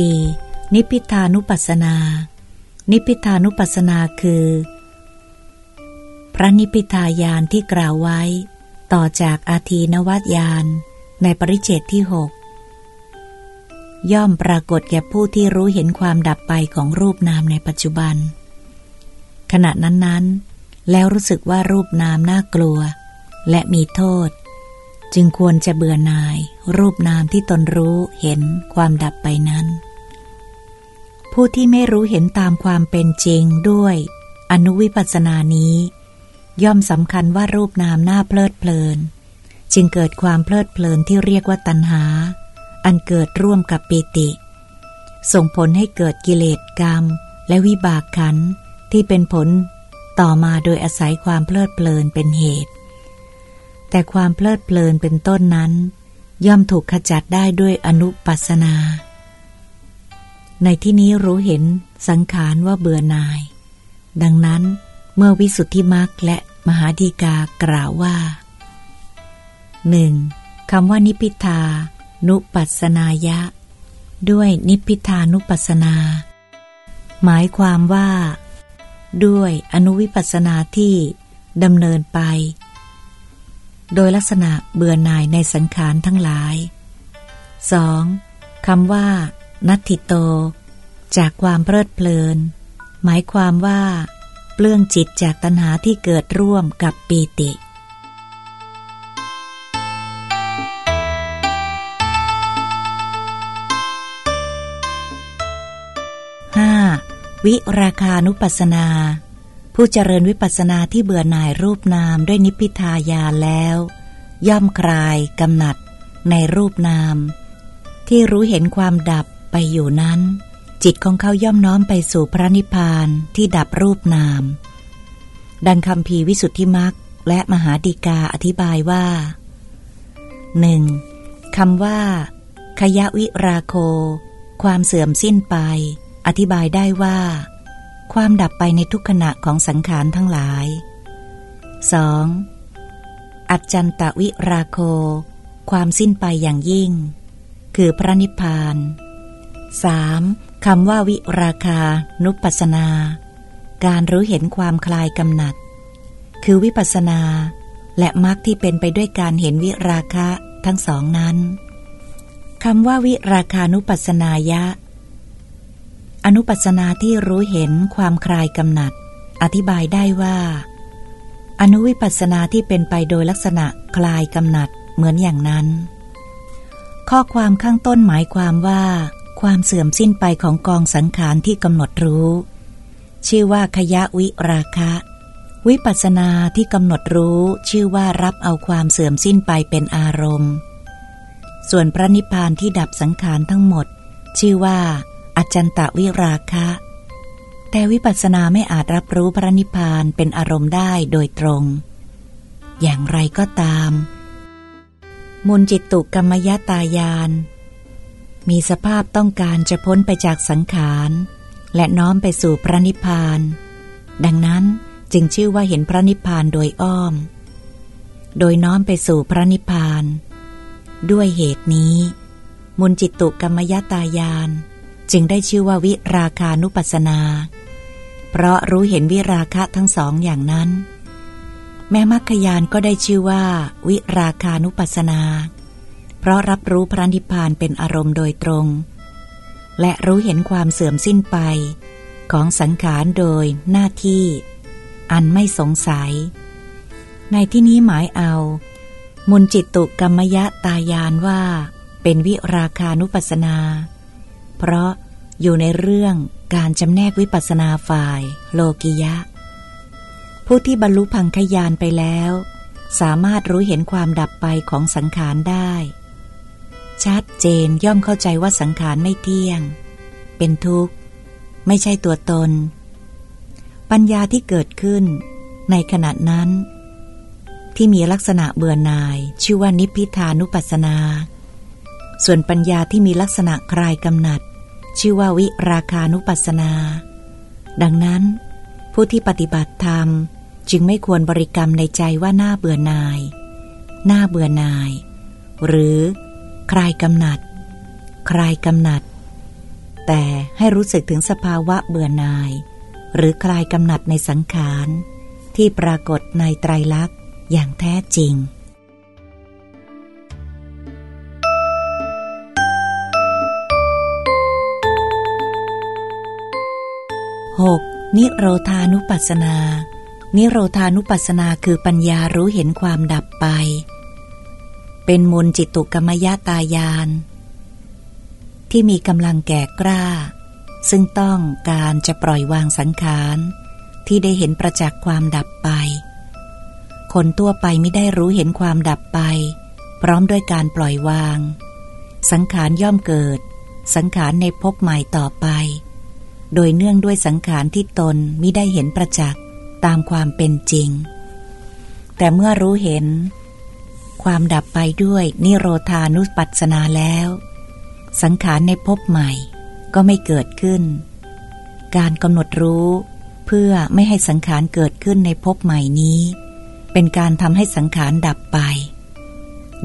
4. นิพพิทานุปัสนา นิพพิทานุปัสนาคือ พระนิพพิทายานที่กล่าวไว้ ต่อจากอาทีนวัตยานในปริเจตที่หกย่อมปรากฏแก่ผู้ที่รู้เห็นความดับไปของรูปนามในปัจจุบัน ขณะนั้นๆ แล้วรู้สึกว่ารูปนามน่ากลัว และมีโทษ จึงควรจะเบื่อหน่าย รูปนามที่ตนรู้เห็นความดับไปนั้น ผู้ที่ไม่รู้เห็นตามความเป็นจริงด้วย อนุวิปัสสนานี้ ย่อมสำคัญว่ารูปนามน่าเพลิดเพลิน จึงเกิดความเพลิดเพลินที่เรียกว่าตัณหา อันเกิดร่วมกับปิติ ส่งผลให้เกิดกิเลสกรรม และวิบากขันที่เป็นผล ต่อมาโดยอาศัยความเพลิดเพลินเป็นเหตุ แต่ความเพลิดเพลินเป็นต้นนั้น ย่อมถูกขจัดได้ด้วยอนุปัสนา ในที่นี้รู้เห็นสังขารว่าเบื่อหน่าย ดังนั้นเมื่อวิสุทธิมรรคและมหาดีกากล่าวว่าหนึ่งคำว่านิพิทานุปัสนายะ ด้วยนิพพิทานุปัสนา หมายความว่า ด้วยอนุวิปัสนาที่ดำเนินไป โดยลักษณะเบื่อหน่ายในสังขารทั้งหลาย 2. คำว่า นัตถิโต จากความเพลิดเพลิน หมายความว่า เปลื้องจิตจากตัณหาที่เกิดร่วมกับปีติ 5. วิราคานุปัสนา ผู้เจริญวิปัสนาที่เบื่อหน่ายรูปนามด้วยนิพพิทายาแล้ว ย่อมคลายกำหนัดในรูปนาม ที่รู้เห็นความดับไปอยู่นั้น จิตของเขาย่อมน้อมไปสู่พระนิพพานที่ดับรูปนาม ดังคำพีวิสุทธิมักและมหาดีกาอธิบายว่าหนึ่งคำว่า ขยะวิราโค ความเสื่อมสิ้นไป อธิบายได้ว่า ความดับไปในทุกขณะของสังขารทั้งหลาย 2. อัจจันตวิราโค ความสิ้นไปอย่างยิ่ง คือพระนิพพาน 3. คำว่าวิราคา นุปัสนา การรู้เห็นความคลายกำหนัด คือวิปัสนา และมรรคที่เป็นไปด้วยการเห็นวิราคะทั้งสองนั้นคำว่าวิราคานุปัสนายะ อนุปัสนาที่รู้เห็นความคลายกำหนัด อธิบายได้ว่า อนุวิปัสนาที่เป็นไปโดยลักษณะคลายกำหนัดเหมือนอย่างนั้น ข้อความข้างต้นหมายความว่า ความเสื่อมสิ้นไปของกองสังขารที่กำหนดรู้ ชื่อว่าขยะวิราคะ วิปัสนาที่กำหนดรู้ชื่อว่ารับเอาความเสื่อมสิ้นไปเป็นอารมณ์ ส่วนพระนิพพานที่ดับสังขารทั้งหมด ชื่อว่า อจันตะวิราคะ แต่วิปัสสนาไม่อาจรับรู้พระนิพพานเป็นอารมณ์ได้โดยตรง อย่างไรก็ตาม มุนจิตตุกรรมยตายาน มีสภาพต้องการจะพ้นไปจากสังขาร และน้อมไปสู่พระนิพพาน ดังนั้นจึงชื่อว่าเห็นพระนิพพานโดยอ้อม โดยน้อมไปสู่พระนิพพาน ด้วยเหตุนี้ มุนจิตตุกรรมยตายาน จึงได้ชื่อว่าวิราคานุปัสนา เพราะรู้เห็นวิราคะทั้งสองอย่างนั้น แม่มัคคยานก็ได้ชื่อว่า วิราคานุปัสนา เพราะรับรู้พระนิพพานเป็นอารมณ์โดยตรง และรู้เห็นความเสื่อมสิ้นไป ของสังขารโดยหน้าที่ อันไม่สงสัย ในที่นี้หมายเอา มุนจิตตุกรรมยะตายานว่า เป็นวิราคานุปัสนา เพราะ อยู่ในเรื่องการจำแนกวิปัสนาฝ่าย โลกิยะ ผู้ที่บรรลุพังคยานไปแล้ว สามารถรู้เห็นความดับไปของสังขารได้ ชัดเจนย่อมเข้าใจว่าสังขารไม่เที่ยง เป็นทุกข์ ไม่ใช่ตัวตน ปัญญาที่เกิดขึ้น ในขณะนั้น ที่มีลักษณะเบื่อหน่าย ชื่อว่านิพพิทานุปัสนา ส่วนปัญญาที่มีลักษณะคลายกำหนัด ชื่อว่าวิราคานุปัสนา ดังนั้น ผู้ที่ปฏิบัติธรรมจึงไม่ควรบริกรรมในใจว่าหน้าเบื่อนาย หน้าเบื่อนาย หรือ คลายกำหนัด คลายกำหนัด แต่ให้รู้สึกถึงสภาวะเบื่อนาย หรือคลายกำหนัดในสังขาร ที่ปรากฏในไตรลักษณ์อย่างแท้จริง นิโรธานุปัสนา นิโรธานุปัสนาคือปัญญารู้เห็นความดับไป เป็นมนจิตตุกรรมยตายาน ที่มีกำลังแก่กล้า ซึ่งต้องการจะปล่อยวางสังขาร ที่ได้เห็นประจักษ์ความดับไป คนทั่วไปไม่ได้รู้เห็นความดับไป พร้อมด้วยการปล่อยวาง สังขารย่อมเกิด สังขารในภพใหม่ต่อไป โดยเนื่องด้วยสังขารที่ตนมิได้เห็นประจักษ์ตามความเป็นจริง แต่เมื่อรู้เห็น ความดับไปด้วยนิโรธานุปัสสนาแล้ว สังขารในภพใหม่ก็ไม่เกิดขึ้น การกำหนดรู้เพื่อไม่ให้สังขารเกิดขึ้นในภพใหม่นี้ เป็นการทำให้สังขารดับไป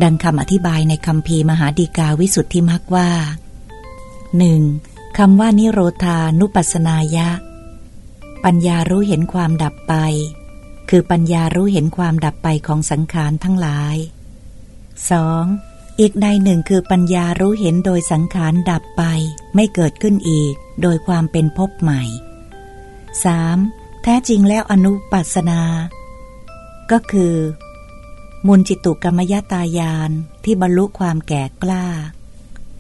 ดังคำอธิบายในคำพีมหาดีกาวิสุทธิมักว่าหนึ่ง คำว่านิโรธานุปัสนายะ ปัญญารู้เห็นความดับไป คือปัญญารู้เห็นความดับไปของสังขารทั้งหลาย 2. อีกในหนึ่งคือปัญญารู้เห็นโดยสังขารดับไป ไม่เกิดขึ้นอีก โดยความเป็นภพใหม่ 3. แท้จริงแล้วอนุปัสนา ก็คือ มุนจิตุกรรมยตายานที่บรรลุความแก่กล้า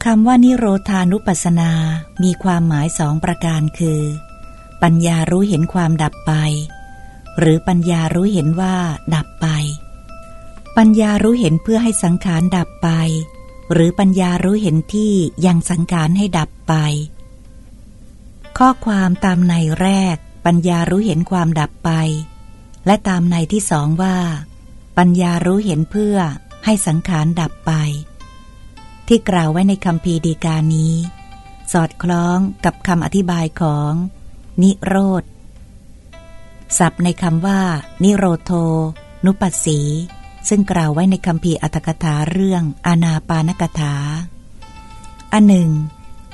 คำว่านิโรธานุปัสนา มีความหมายสองประการคือ ปัญญารู้เห็นความดับไป หรือปัญญารู้เห็นว่า ดับไป ปัญญารู้เห็นเพื่อให้สังขารดับไป หรือปัญญารู้เห็นที่ยังสังขารให้ดับไป ข้อความตามในแรก ปัญญารู้เห็นความดับไป และตามในที่สองว่า ปัญญารู้เห็นเพื่อให้สังขารดับไป ที่กล่าวไว้ในคำพีดีกานี้ สอดคล้องกับคำอธิบายของ นิโรธศัพท์ในคำว่า นิโรโท นุปัสสี ซึ่งกล่าวไว้ในคำพีอัตถกถาเรื่องอานาปานกถา อันหนึ่ง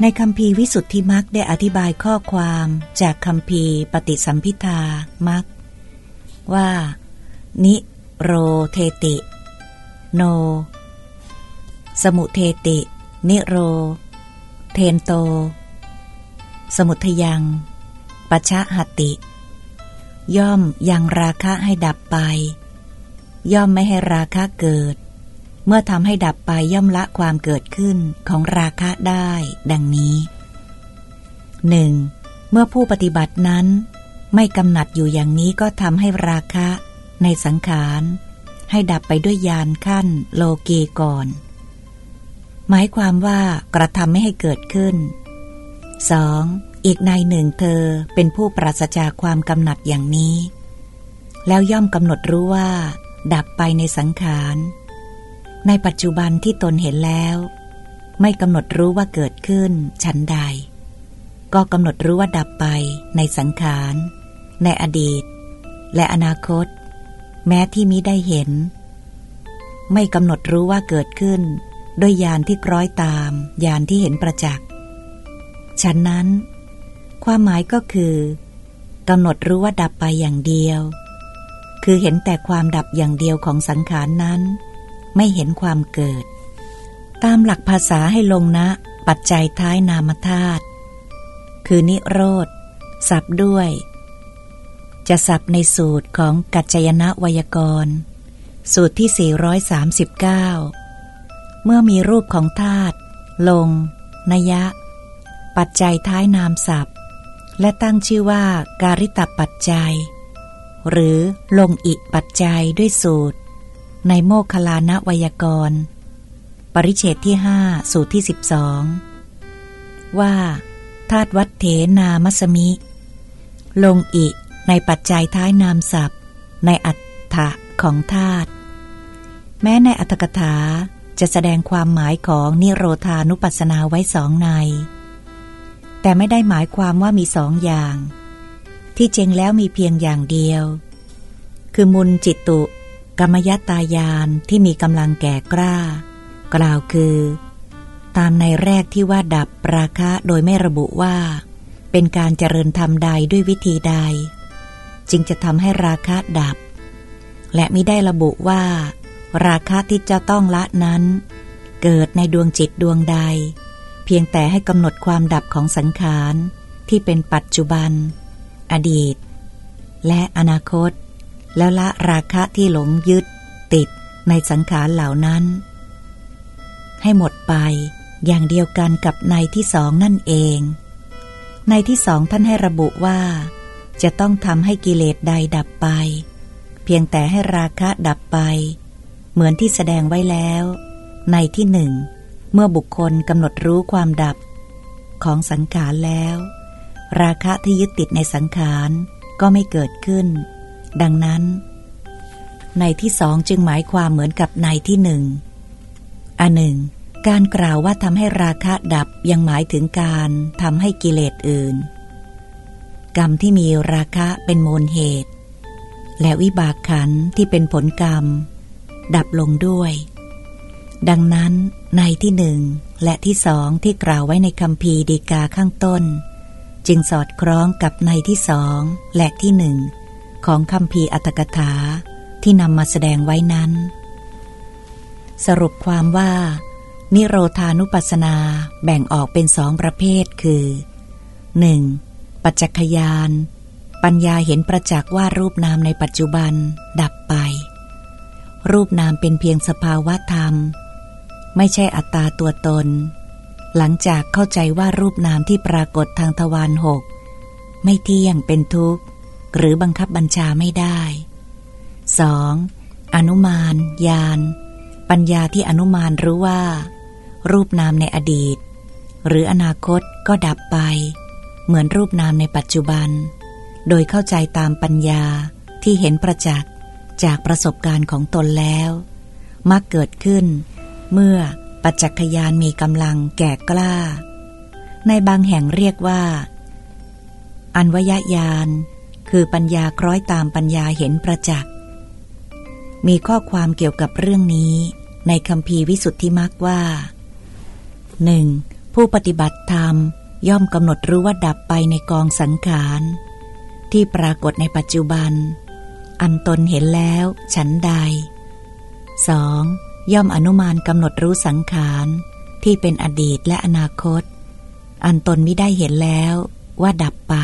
ในคำพีวิสุทธิมักได้อธิบายข้อความจากคำพีปฏิสัมพิทามักว่า นิโรเทติ โน สมุเทติ นิโร เทนโต สมุทยัง ปัชะหติ ย่อมยังราคะให้ดับไป ย่อมไม่ให้ราคะเกิด เมื่อทำให้ดับไปย่อมละความเกิดขึ้นของราคะได้ ดังนี้หนึ่งเมื่อผู้ปฏิบัตินั้น ไม่กำหนัดอยู่อย่างนี้ก็ทำให้ราคะในสังขาร ให้ดับไปด้วยยานขั้นโลกีก่อน หมายความว่ากระทำไม่ให้เกิดขึ้น 2. อีกในหนึ่งเธอเป็นผู้ปราศจากความกำหนัดอย่างนี้ แล้วย่อมกำหนดรู้ว่า ดับไปในสังขาร ในปัจจุบันที่ตนเห็นแล้ว ไม่กำหนดรู้ว่าเกิดขึ้นฉันใด ก็กำหนดรู้ว่าดับไปในสังขาร ในอดีต และอนาคต แม้ที่มิได้เห็น ไม่กำหนดรู้ว่าเกิดขึ้น ด้วยยานที่คล้อยตามยานที่เห็นประจักษ์ฉะนั้น ความหมายก็คือกำหนดรู้ว่าดับไปอย่างเดียว คือเห็นแต่ความดับอย่างเดียวของสังขารนนั้น ไม่เห็นความเกิด ตามหลักภาษาให้ลงนะ ปัจจัยท้ายนามธาตุคือนิโรธสับด้วย จะสับในสูตรของกัจจยนะวยากร สูตรที่ 439 เมื่อมีรูปของธาตุลง นยะ ปัจจัยท้ายนามศัพท์ และตั้งชื่อว่าการิตปัจจัย หรือลงอิปัจจัยด้วยสูตร ในโมคลานวยากร ปริเฉตที่ห้าสูตรที่สิบสองว่าธาตุวัดเถนามัสมิ ลงอิในปัจจัยท้ายนามศัพท์ ในอัฏฐะของธาตุแม้ในอัตถกถา จะแสดงความหมายของนิโรธานุปัสสนาไว้สองใน แต่ไม่ได้หมายความว่ามีสองอย่าง ที่จริงแล้วมีเพียงอย่างเดียว คือมุนจิตตุ กรรมยตายานที่มีกำลังแก่กล้า กล่าวคือ ตามในแรกที่ว่าดับราคะโดยไม่ระบุว่า เป็นการเจริญธรรมใดด้วยวิธีใด จึงจะทำให้ราคะดับ และมิได้ระบุว่า ราคะที่จะต้องละนั้น เกิดในดวงจิตดวงใด เพียงแต่ให้กำหนดความดับของสังขารที่เป็นปัจจุบัน อดีต และอนาคต แล้วละราคะที่หลงยึด ติดในสังขารเหล่านั้น ให้หมดไปอย่างเดียวกันกับในที่สองนั่นเอง ในที่สองท่านให้ระบุว่า จะต้องทำให้กิเลสใดดับไป เพียงแต่ให้ราคะดับไป เหมือนที่แสดงไว้แล้ว ในที่หนึ่ง เมื่อบุคคลกำหนดรู้ความดับ ของสังขารแล้ว ราคะที่ยึดติดในสังขารก็ไม่เกิดขึ้น ดังนั้น ในที่สองจึงหมายความเหมือนกับในที่หนึ่งอันหนึ่ง การกล่าวว่าทำให้ราคะดับยังหมายถึงการทำให้กิเลสอื่น กรรมที่มีราคะเป็นมูลเหตุ และวิบากขันที่เป็นผลกรรม ดับลงด้วย ดังนั้นในที่หนึ่งและที่สองที่กล่าวไว้ในคำพีดีกาข้างต้น จึงสอดคล้องกับในที่สองและที่หนึ่งของคำพีอัตกถาที่นำมาแสดงไว้นั้น สรุปความว่า นิโรธานุปัสสนาแบ่งออกเป็นสองประเภทคือ 1. ปัจจักยาน ปัญญาเห็นประจักษ์ว่ารูปนามในปัจจุบันดับไป รูปนามเป็นเพียงสภาวะธรรม ไม่ใช่อัตตาตัวตน หลังจากเข้าใจว่ารูปนามที่ปรากฏทางทวารหก ไม่เที่ยงเป็นทุกข์ หรือบังคับบัญชาไม่ได้ 2. อนุมานญาณปัญญาที่อนุมานรู้ว่า รูปนามในอดีต หรืออนาคตก็ดับไป เหมือนรูปนามในปัจจุบัน โดยเข้าใจตามปัญญาที่เห็นประจักษ์ จากประสบการณ์ของตนแล้ว มักเกิดขึ้น เมื่อปัจจักยานมีกำลังแก่กล้า ในบางแห่งเรียกว่า อันวยญาณคือปัญญาคล้อยตามปัญญาเห็นประจักษ์ มีข้อความเกี่ยวกับเรื่องนี้ในคำพีวิสุทธิมักว่าหนึ่งผู้ปฏิบัติธรรมย่อมกำหนดรู้ว่าดับไปในกองสังขาร ที่ปรากฏในปัจจุบัน อันตนเห็นแล้วฉันใด 2. ย่อมอนุมานกำหนดรู้สังขารที่เป็นอดีตและอนาคต อันตนไม่ได้เห็นแล้วว่าดับไป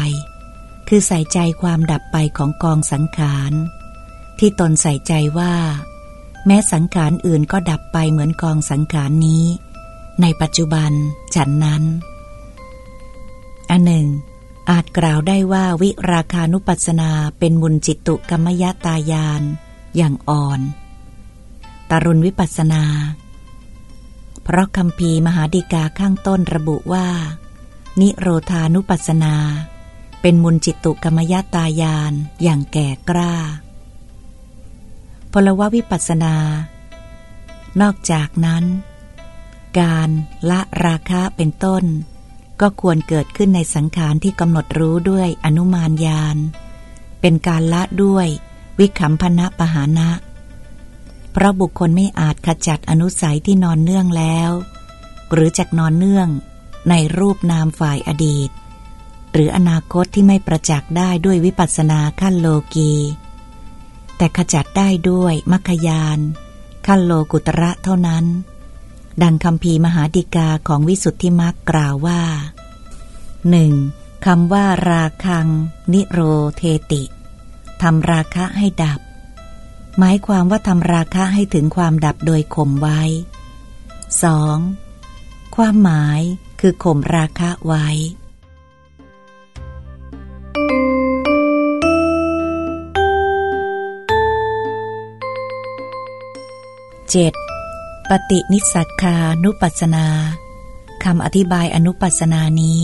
คือใส่ใจความดับไปของกองสังขาร ที่ตนใส่ใจว่า แม้สังขารอื่นก็ดับไปเหมือนกองสังขารนี้ ในปัจจุบันฉันนั้น อันหนึ่ง อาจกล่าวได้ว่าวิราคานุปัสนาเป็นมุนจิตุกรรมยตายาน อย่างอ่อนตารุณวิปัสนา เพราะคำพีมหาดิกาข้างต้นระบุว่า นิโรธานุปัสนา เป็นมุนจิตุกรรมยตายานอย่างแก่กล้า พลววิปัสสนา นอกจากนั้น การละราคะเป็นต้น ก็ควรเกิดขึ้นในสังขารที่กำหนดรู้ด้วยอนุมานญาณ เป็นการละด้วยวิขำพนะปหานะ เพราะบุคคลไม่อาจขจัดอนุสัยที่นอนเนื่องแล้ว หรือจากนอนเนื่องในรูปนามฝ่ายอดีต หรืออนาคตที่ไม่ประจักษ์ได้ด้วยวิปัสสนาขั้นโลกี แต่ขจัดได้ด้วยมัคคยานขั้นโลกุตระเท่านั้น ดังคำพีมหาดิกาของวิสุทธิมักกล่าวว่าหนึ่งคำว่าราคัง นิโรเทติทำราคะให้ดับ หมายความว่าทำราคะให้ถึงความดับโดยข่มไว้ 2. ความหมายคือข่มราคะไว้ เจ็ด ปฏินิสักานุปัสนาคำอธิบายอนุปัสนานี้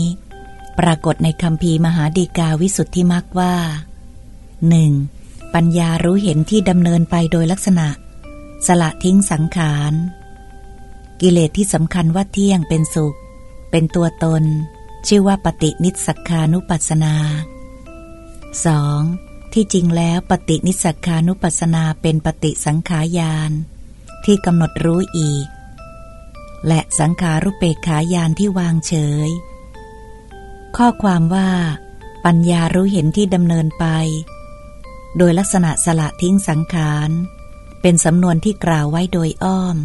ปรากฏในคำพีมหาดีกาวิสุทธิมักว่าหนึ่งปัญญารู้เห็นที่ดำเนินไปโดยลักษณะ สละทิ้งสังขาร กิเลสที่สำคัญว่าเที่ยงเป็นสุข เป็นตัวตน ชื่อว่าปฏินิสักานุปัสนา 2. ที่จริงแล้วปฏินิสักานุปัสนาเป็นปฏิสังขายาน ที่กำหนดรู้อีก และสังขารุเปกขายานที่วางเฉย ข้อความว่า ปัญญารู้เห็นที่ดำเนินไป โดยลักษณะสละทิ้งสังขาร เป็นสำนวนที่กล่าวไว้โดยอ้อม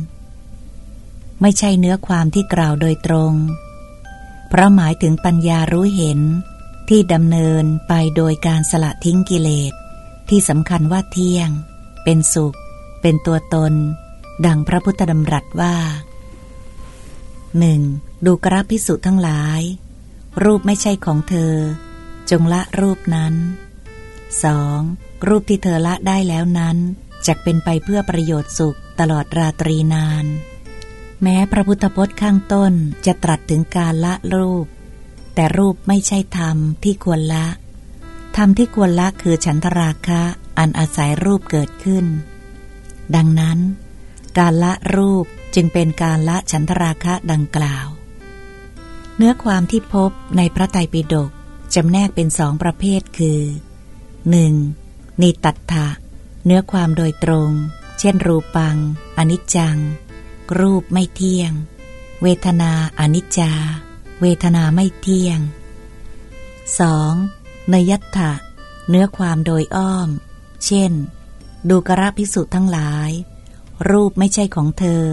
ไม่ใช่เนื้อความที่กล่าวโดยตรง เพราะหมายถึงปัญญารู้เห็นที่ดำเนินไปโดยการสละทิ้งกิเลสที่สำคัญว่าเที่ยง เป็นสุข เป็นตัวตน ดังพระพุทธดำรัสว่าหนึ่งดูกราพิสุทั้งหลาย รูปไม่ใช่ของเธอ จงละรูปนั้น 2. รูปที่เธอละได้แล้วนั้นจะเป็นไปเพื่อประโยชน์สุขตลอดราตรีนาน แม้พระพุทธพจน์ข้างต้นจะตรัสถึงการละรูป แต่รูปไม่ใช่ธรรมที่ควรละ ธรรมที่ควรละคือฉันทราคะอันอาศัยรูปเกิดขึ้น ดังนั้น การละรูปจึงเป็นการละฉันทราคะดังกล่าว เนื้อความที่พบในพระไตรปิฎกจำแนกเป็นสองประเภทคือ 1. นิตัตถะเนื้อความโดยตรง เช่น รูปัง อนิจจัง รูปไม่เที่ยง เวทนาอนิจจา เวทนาไม่เที่ยง 2. นยัตถะเนื้อความโดยอ้อม เช่น ดูกระพิสุทั้งหลาย รูปไม่ใช่ของเธอ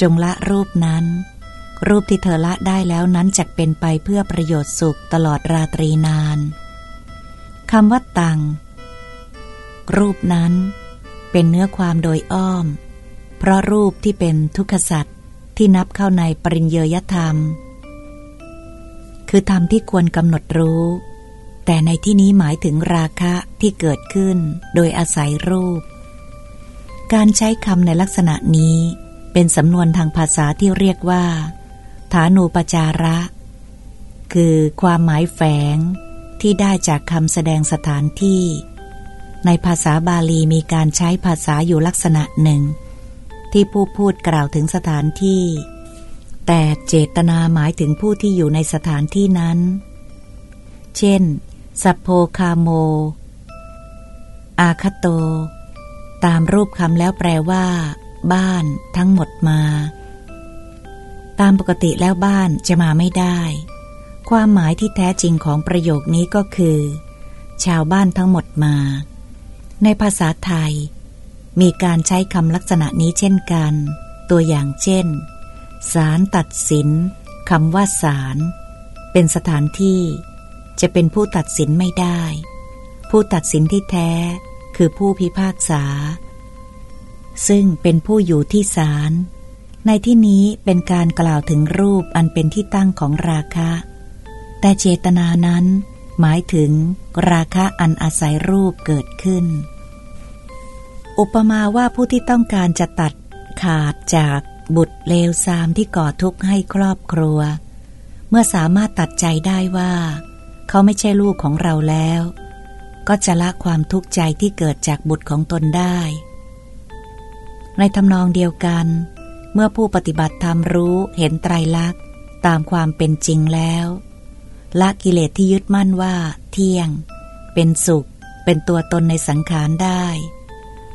จงละรูปนั้น รูปที่เธอละได้แล้วนั้นจะเป็นไปเพื่อประโยชน์สุขตลอดราตรีนานคำว่าตัง รูปนั้น เป็นเนื้อความโดยอ้อม เพราะรูปที่เป็นทุกขสัตว์ที่นับเข้าในปริญเยยธรรม คือธรรมที่ควรกำหนดรู้ แต่ในที่นี้หมายถึงราคะที่เกิดขึ้นโดยอาศัยรูป การใช้คำในลักษณะนี้ เป็นสำนวนทางภาษาที่เรียกว่า ฐานูปจาระ คือความหมายแฝงที่ได้จากคำแสดงสถานที่ ในภาษาบาลีมีการใช้ภาษาอยู่ลักษณะหนึ่ง ที่ผู้พูดกล่าวถึงสถานที่ แต่เจตนาหมายถึงผู้ที่อยู่ในสถานที่นั้น เช่น สัพโพคาโม อาคโต ตามรูปคำแล้วแปลว่า บ้านทั้งหมดมา ตามปกติแล้วบ้านจะมาไม่ได้ ความหมายที่แท้จริงของประโยคนี้ก็คือ ชาวบ้านทั้งหมดมา ในภาษาไทย มีการใช้คำลักษณะนี้เช่นกัน ตัวอย่างเช่นศาลตัดสินคำว่าศาลเป็นสถานที่ จะเป็นผู้ตัดสินไม่ได้ ผู้ตัดสินที่แท้ คือผู้พิพากษา ซึ่งเป็นผู้อยู่ที่ศาลในที่นี้เป็นการกล่าวถึงรูปอันเป็นที่ตั้งของราคะ แต่เจตนานั้นหมายถึงราคะอันอาศัยรูปเกิดขึ้น อุปมาว่าผู้ที่ต้องการจะตัดขาดจากบุตรเลวซามที่ก่อทุกข์ให้ครอบครัว เมื่อสามารถตัดใจได้ว่า เขาไม่ใช่ลูกของเราแล้ว ก็จะละความทุกข์ใจที่เกิดจากบุตรของตนได้ ในทำนองเดียวกัน เมื่อผู้ปฏิบัติธรรมรู้เห็นไตรลักษณ์ตามความเป็นจริงแล้วละกิเลสที่ยึดมั่นว่า เที่ยง เป็นสุข เป็นตัวตนในสังขารได้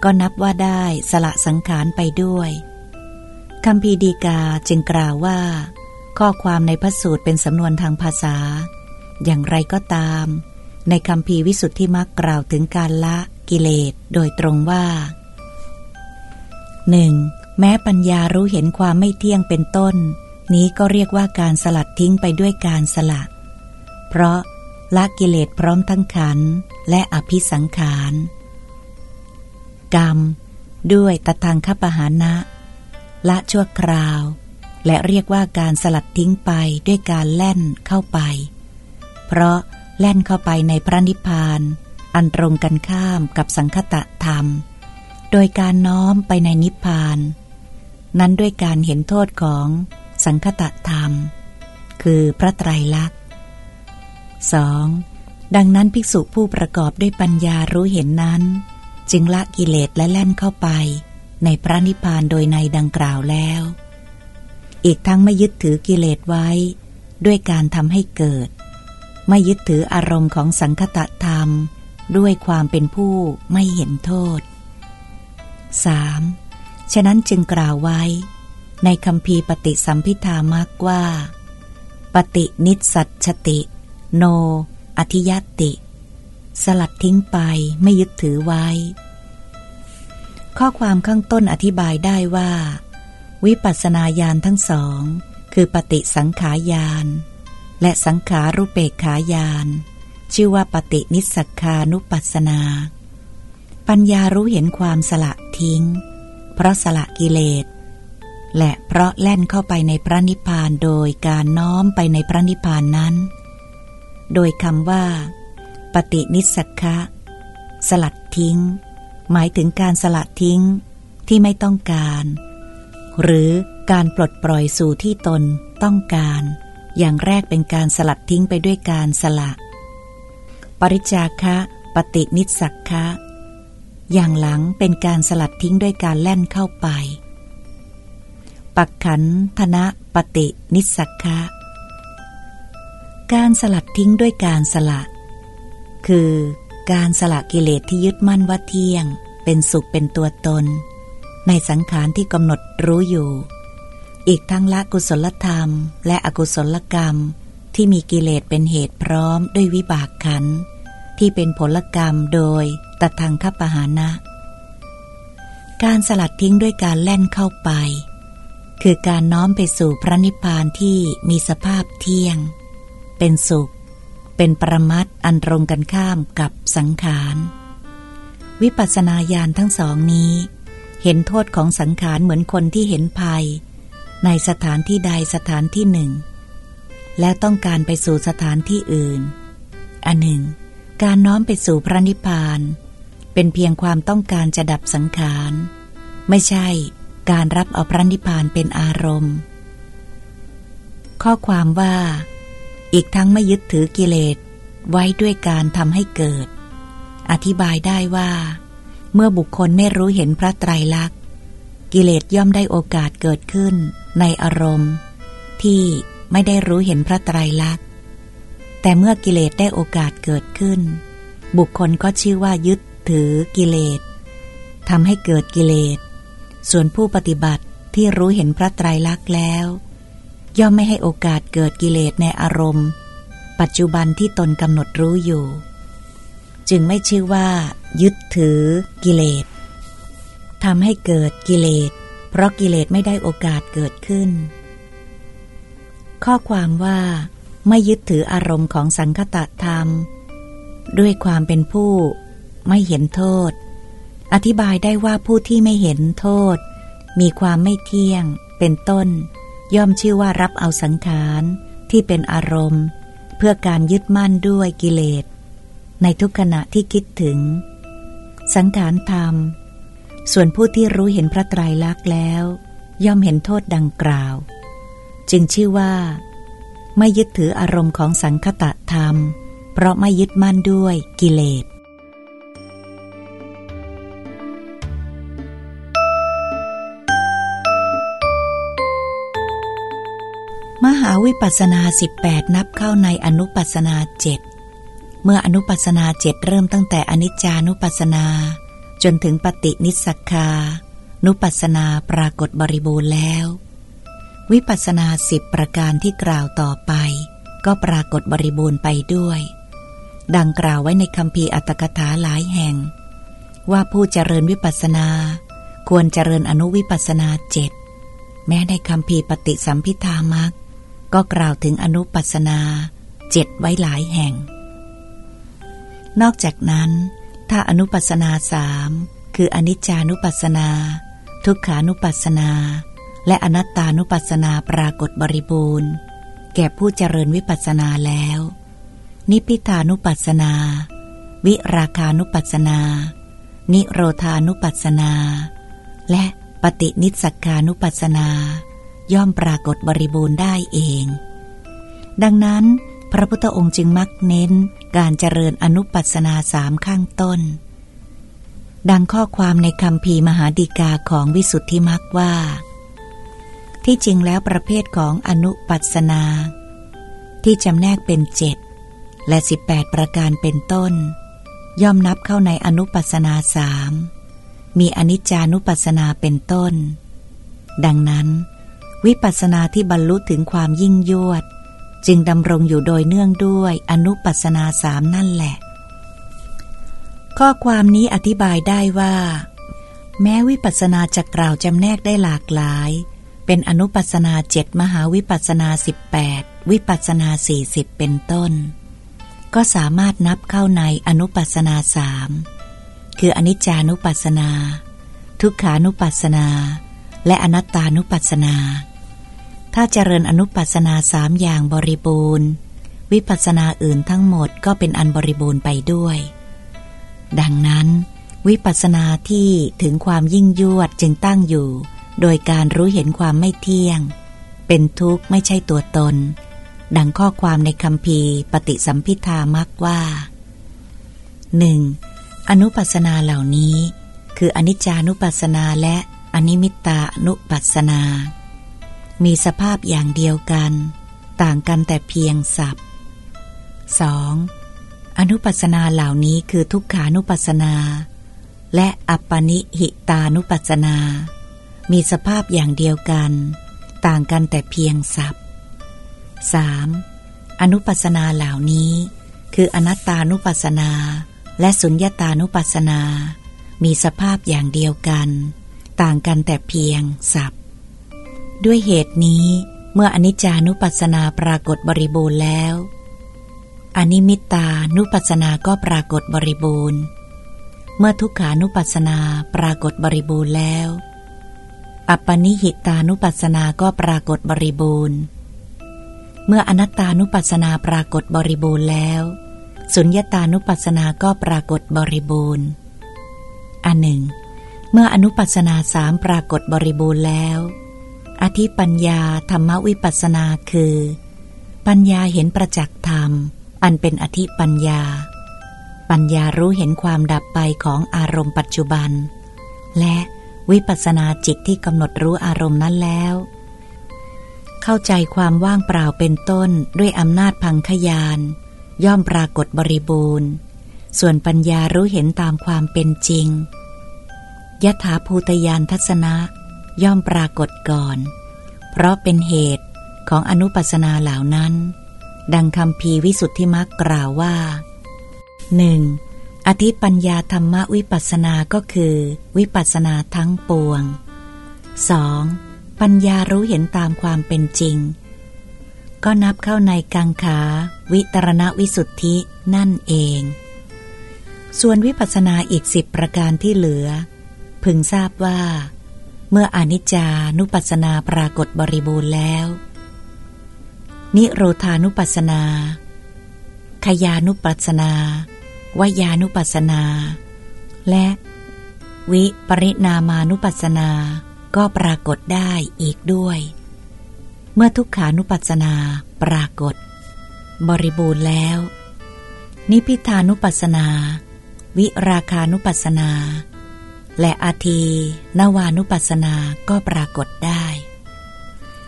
ก็นับว่าได้สละสังขารไปด้วยคำพีดีกาจึงกล่าวว่า ข้อความในพระสูตรเป็นสำนวนทางภาษา อย่างไรก็ตาม ในคำพีวิสุทธิมักกล่าวถึงการละกิเลสโดยตรงว่าหนึ่งแม้ปัญญารู้เห็นความไม่เที่ยงเป็นต้น นี้ก็เรียกว่าการสลัดทิ้งไปด้วยการสละ เพราะละกิเลสพร้อมทั้งขันและอภิสังขาร กรรม ด้วยตะทางคปหานะ ละชั่วคราว และเรียกว่าการสลัดทิ้งไปด้วยการแล่นเข้าไป เพราะ แล่นเข้าไปในพระนิพพาน อันตรงกันข้ามกับสังคตะธรรม โดยการน้อมไปในนิพพาน นั้นด้วยการเห็นโทษของสังคตะธรรม คือพระไตรลักษณ์ 2. ดังนั้นภิกษุผู้ประกอบด้วยปัญญารู้เห็นนั้น จึงละกิเลสและแล่นเข้าไป ในพระนิพพานโดยในดังกล่าวแล้ว อีกทั้งไม่ยึดถือกิเลสไว้ ด้วยการทำให้เกิด ไม่ยึดถืออารมณ์ของสังคตธรรม ด้วยความเป็นผู้ไม่เห็นโทษ 3. ฉะนั้นจึงกล่าวไว้ ในคำพีปฏิสัมพิธามักว่า ปฏินิสัชติ โน อธิยติ สลัดทิ้งไปไม่ยึดถือไว้ ข้อความข้างต้นอธิบายได้ว่า วิปัสสนาญาณทั้งสอง คือปฏิสังขายาน และสังขารุเปกขายาน ชื่อว่าปฏินิสักานุปัสนา ปัญญารู้เห็นความสละทิ้ง เพราะสละกิเลส และเพราะแล่นเข้าไปในพระนิพพานโดยการน้อมไปในพระนิพพานนั้น โดยคำว่า ปฏินิสักะสลัดทิ้ง หมายถึงการสลัดทิ้งที่ไม่ต้องการ หรือการปลดปล่อยสู่ที่ตนต้องการ อย่างแรกเป็นการสลัดทิ้งไปด้วยการสละ ปริจาคะ ปฏินิสักะอย่างหลังเป็นการสลัดทิ้งด้วยการแล่นเข้าไป ปักขันธนะปฏินิสักะการสลัดทิ้งด้วยการสละ คือ การสละกิเลสที่ยึดมั่นว่าเที่ยง เป็นสุขเป็นตัวตน ในสังขารที่กำหนดรู้อยู่ อีกทั้งละกุศลธรรม และอกุศลกรรม ที่มีกิเลสเป็นเหตุพร้อมด้วยวิบากขัน ที่เป็นผลกรรมโดยตัดทางคปหานะ การสลัดทิ้งด้วยการแล่นเข้าไป คือการน้อมไปสู่พระนิพพานที่มีสภาพเที่ยง เป็นสุข เป็นประมัดอันตรงกันข้ามกับสังขารวิปัสสนาญาณทั้งสองนี้ เห็นโทษของสังขารเหมือนคนที่เห็นภัย ในสถานที่ใดสถานที่หนึ่ง และต้องการไปสู่สถานที่อื่น อันหนึ่ง การน้อมไปสู่พระนิพพาน เป็นเพียงความต้องการจะดับสังขาร ไม่ใช่การรับเอาพระนิพพานเป็นอารมณ์ ข้อความว่า อีกทั้งไม่ยึดถือกิเลสไว้ด้วยการทำให้เกิด อธิบายได้ว่า เมื่อบุคคลไม่รู้เห็นพระไตรลักษณ์ กิเลสย่อมได้โอกาสเกิดขึ้น ในอารมณ์ ที่ไม่ได้รู้เห็นพระไตรลักษณ์ แต่เมื่อกิเลสได้โอกาสเกิดขึ้น บุคคลก็ชื่อว่ายึดถือกิเลสทำให้เกิดกิเลส ส่วนผู้ปฏิบัติที่รู้เห็นพระไตรลักษณ์แล้ว ย่อมไม่ให้โอกาสเกิดกิเลสในอารมณ์ ปัจจุบันที่ตนกำหนดรู้อยู่ จึงไม่ชื่อว่า ยึดถือกิเลสทำให้เกิดกิเลส เพราะกิเลสไม่ได้โอกาสเกิดขึ้น ข้อความว่า ไม่ยึดถืออารมณ์ของสังคตธรรม ด้วยความเป็นผู้ ไม่เห็นโทษ อธิบายได้ว่าผู้ที่ไม่เห็นโทษ มีความไม่เที่ยง เป็นต้น ย่อมชื่อว่ารับเอาสังขารที่เป็นอารมณ์ เพื่อการยึดมั่นด้วยกิเลส ในทุกขณะที่คิดถึง สังขารธรรม ส่วนผู้ที่รู้เห็นพระไตรลักษณ์แล้ว ย่อมเห็นโทษดังกล่าว จึงชื่อว่า ไม่ยึดถืออารมณ์ของสังคตะธรรม เพราะไม่ยึดมั่นด้วยกิเลสมหาวิปัสนาสิบแปดนับเข้าในอนุปัสนาเจ็ดเมื่ออนุปัสนาเจ็ดเริ่มตั้งแต่อนิจจานุปัสนา จนถึงปฏินิสักคา นุปัสนาปรากฏบริบูรณ์แล้ว วิปัสนาสิบประการที่กล่าวต่อไป ก็ปรากฏบริบูรณ์ไปด้วย ดังกล่าวไว้ในคำพีอัตถกถาหลายแห่ง ว่าผู้เจริญวิปัสนา ควรเจริญอนุวิปัสนาเจ็ดแม้ในคำพีปฏิสัมพิธามักก็กล่าวถึงอนุปัสนาเจ็ดไว้หลายแห่ง นอกจากนั้น ถ้าอนุปัสนาสามคืออนิจจานุปัสนา ทุกขานุปัสนา และอนัตตานุปัสนาปรากฏบริบูรณ์ แก่ผู้เจริญวิปัสนาแล้ว นิพิทานุปัสนา วิราคานุปัสนา นิโรธานุปัสนา และปฏินิสักานุปัสนา ย่อมปรากฏบริบูรณ์ได้เอง ดังนั้น พระพุทธองค์จึงมักเน้น การเจริญอนุปัสนาสามข้างต้น ดังข้อความในคำพีมหาดิกาของวิสุทธิมักว่า ที่จริงแล้วประเภทของอนุปัสนา ที่จำแนกเป็นเจ็ดและสิบแปดประการเป็นต้น ย่อมนับเข้าในอนุปัสนาสามมีอนิจจานุปัสนาเป็นต้น ดังนั้น วิปัสนาที่บรรลุถึงความยิ่งยวด จึงดำรงอยู่โดยเนื่องด้วยอนุปัสนาสามนั่นแหละ ข้อความนี้อธิบายได้ว่า แม้วิปัสนาจะกล่าวจำแนกได้หลากหลาย เป็นอนุปัสนาเจ็ดมหาวิปัสนาสิบแปดวิปัสนาสี่สิบเป็นต้น ก็สามารถนับเข้าในอนุปัสนาสามคืออนิจจานุปัสนา ทุกขานุปัสนา และอนัตตานุปัสนา ถ้าเจริญอนุปัสนาสามอย่างบริบูรณ์ วิปัสนาอื่นทั้งหมดก็เป็นอันบริบูรณ์ไปด้วย ดังนั้น วิปัสสนาที่ถึงความยิ่งยวดจึงตั้งอยู่ โดยการรู้เห็นความไม่เที่ยง เป็นทุกข์ไม่ใช่ตัวตน ดังข้อความในคำพีปฏิสัมพิธามักว่าหนึ่งอนุปัสนาเหล่านี้ คืออนิจจานุปัสนาและอนิมิตตานุปัสนา มีสภาพอย่างเดียวกัน ต่างกันแต่เพียงศัพท์ 2. อนุปัสนาเหล่านี้คือทุกขานุปัสนา และอัปปนิหิตานุปัสนา มีสภาพอย่างเดียวกัน ต่างกันแต่เพียงศัพท์ 3. อนุปัสนาเหล่านี้ คืออนัตตานุปัสนา และสุญญตานุปัสนา มีสภาพอย่างเดียวกัน ต่างกันแต่เพียงสับ ด้วยเหตุนี้เมื่ออนิจจานุปัสสนาปรากฏบริบูรณ์แล้ว อนิมิตานุปัสสนาก็ปรากฏบริบูรณ์ เมื่อทุกขานุปัสสนาปรากฏบริบูรณ์แล้ว อัปปนิหิตานุปัสสนาก็ปรากฏบริบูรณ์ เมื่ออนัตตานุปัสสนาปรากฏบริบูรณ์แล้วสุญญตานุปัสสนาก็ปรากฏบริบูรณ์ อันหนึ่ง เมื่ออนุปัสสนาสามปรากฏบริบูรณ์แล้ว อธิปัญญาธรรมวิปัสนาคือ ปัญญาเห็นประจักษ์ธรรม อันเป็นอธิปัญญา ปัญญารู้เห็นความดับไปของอารมณ์ปัจจุบัน และวิปัสสนาจิตที่กำหนดรู้อารมณ์นั้นแล้ว เข้าใจความว่างเปล่าเป็นต้นด้วยอำนาจพังขยาน ย่อมปรากฏบริบูรณ์ ส่วนปัญญารู้เห็นตามความเป็นจริงยถาภูตยานทัศนะ ย่อมปรากฏก่อน เพราะเป็นเหตุของอนุปัสนาเหล่านั้น ดังคำพีวิสุทธิมักกล่าวว่าหนึ่งอธิปัญญาธรรมวิปัสนาก็คือ วิปัสนาทั้งปวง 2. ปัญญารู้เห็นตามความเป็นจริง ก็นับเข้าในกังขา วิตรณวิสุทธินั่นเอง ส่วนวิปัสสนาอีกสิบประการที่เหลือ พึงทราบว่า เมื่ออนิจจานุปัสสนาปรากฏบริบูรณ์แล้ว นิโรธานุปัสสนา ขยานุปัสสนา วยานุปัสสนา และวิปริณามานุปัสสนาก็ปรากฏได้อีกด้วย เมื่อทุกขานุปัสสนาปรากฏ บริบูรณ์แล้ว นิพิทานุปัสสนา วิราคานุปัสสนา และอาทีนวานุปัสสนาก็ปรากฏได้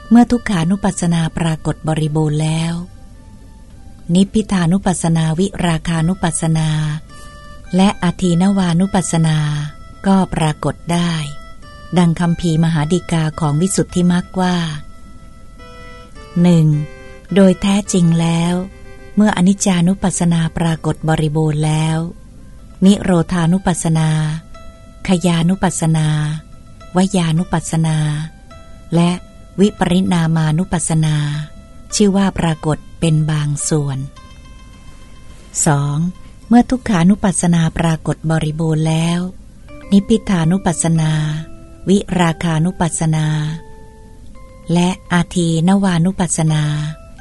เมื่อทุกขานุปัสสนาปรากฏบริบูรณ์แล้ว นิพพิทานุปัสสนาวิราคานุปัสสนา และอาทีนวานุปัสสนาก็ปรากฏได้ ดังคำพีมหาดิกาของวิสุทธิมักว่าหนึ่งโดยแท้จริงแล้ว เมื่ออนิจจานุปัสสนาปรากฏบริบูรณ์แล้ว นิโรธานุปัสสนา ขยานุปัสสนา วยานุปัสสนา และวิปริณามานุปัสสนา ชื่อว่าปรากฏเป็นบางส่วน 2. เมื่อทุกขานุปัสสนาปรากฏบริบูรณ์แล้ว นิพิทานุปัสสนา วิราคานุปัสสนา และอาทีนวานุปัสนา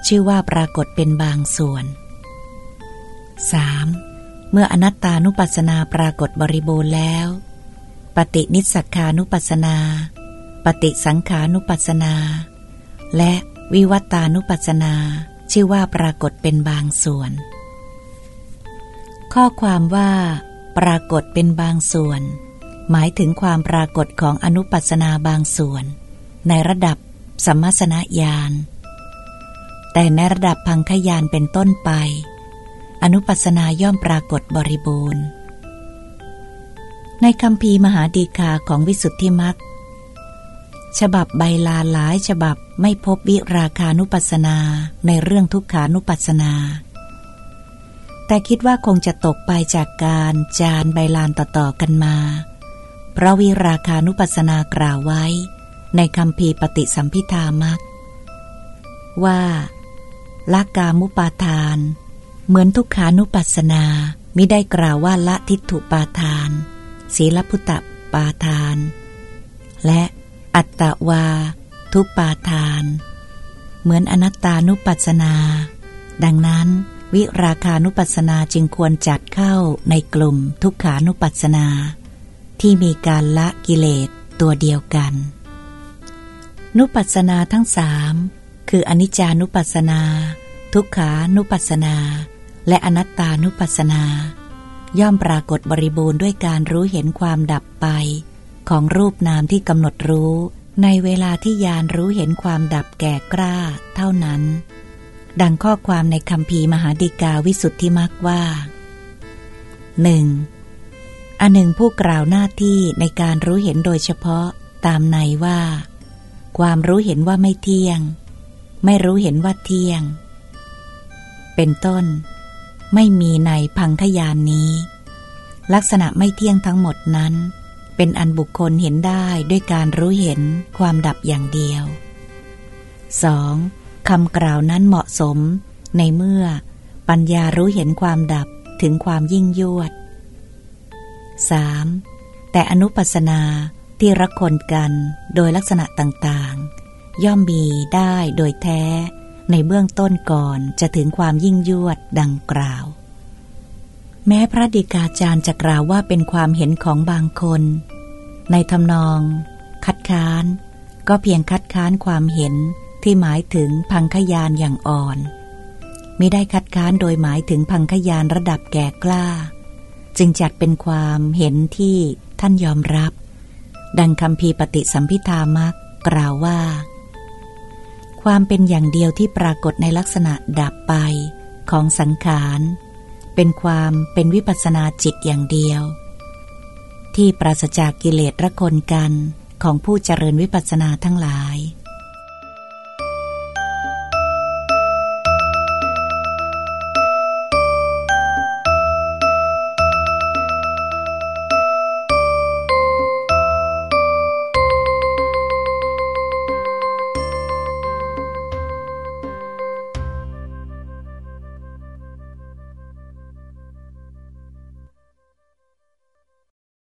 ชื่อว่าปรากฏเป็นบางส่วน 3. เมื่ออนัตตานุปัสนาปรากฏบริบูรณ์แล้ว ปฏินิสักานุปัสนา ปฏิสังขานุปัสนา และวิวัตานุปัสนา ชื่อว่าปรากฏเป็นบางส่วน ข้อความว่า ปรากฏเป็นบางส่วน หมายถึงความปรากฏของอนุปัสนาบางส่วน ในระดับสัมมาสนญาณแต่ในระดับพังคยานเป็นต้นไป อนุปัสนาย่อมปรากฏบริบูรณ์ ในคำพีมหาดีกาของวิสุทธิมัตฉบับใบลานหลายฉบับไม่พบวิราคานุปัสนาในเรื่องทุกขานุปัสนา แต่คิดว่าคงจะตกไปจากการจานใบลานต่อๆกันมา เพราะวิราคานุปัสนากล่าวไว้ ในคำพีปฏิสัมพิธามักว่าละกามุปาทาน เหมือนทุกขานุปัสสนา มิได้กล่าวว่าละทิฏฐุปาทาน ศีลพุตตปาทาน และอัตตวา ทุปาทาน เหมือนอนัตตานุปัสสนา ดังนั้น วิราคานุปัสสนาจึงควรจัดเข้าในกลุ่มทุกขานุปัสสนา ที่มีการละกิเลสตัวเดียวกัน นุปัสสนาทั้งสามคืออนิจจานุปัสสนา ทุกขานุปัสสนา และอนัตตานุปัสสนา ย่อมปรากฏบริบูรณ์ด้วยการรู้เห็นความดับไป ของรูปนามที่กำหนดรู้ ในเวลาที่ยานรู้เห็นความดับแก่กล้า เท่านั้น ดังข้อความในคำพีมหาดิกาวิสุทธิมักว่าหนึ่งอันหนึ่งผู้กล่าวหน้าที่ในการรู้เห็นโดยเฉพาะตามในว่า ความรู้เห็นว่าไม่เที่ยง ไม่รู้เห็นว่าเที่ยง เป็นต้น ไม่มีในพังคยานนี้ ลักษณะไม่เที่ยงทั้งหมดนั้น เป็นอันบุคคลเห็นได้ด้วยการรู้เห็นความดับอย่างเดียว 2. คำกล่าวนั้นเหมาะสม ในเมื่อ ปัญญารู้เห็นความดับถึงความยิ่งยวด 3. แต่อนุปัสนาที่รักคนกันโดยลักษณะต่างๆ ย่อมมีได้โดยแท้ ในเบื้องต้นก่อนจะถึงความยิ่งยวดดังกล่าว แม้พระดิกาจารย์จะกล่าวว่าเป็นความเห็นของบางคน ในทำนอง คัดค้าน ก็เพียงคัดค้านความเห็นที่หมายถึงพังขยานอย่างอ่อนไม่ได้คัดค้านโดยหมายถึงพังขยานระดับแก่กล้า จึงจัดเป็นความเห็นที่ท่านยอมรับ ดังคำพีปฏิสัมพิธามักกล่าวว่า ความเป็นอย่างเดียวที่ปรากฏในลักษณะดับไปของสังขาร เป็นความเป็นวิปัสนาจิตอย่างเดียว ที่ปราศจากกิเลสระคนกันของผู้เจริญวิปัสนาทั้งหลาย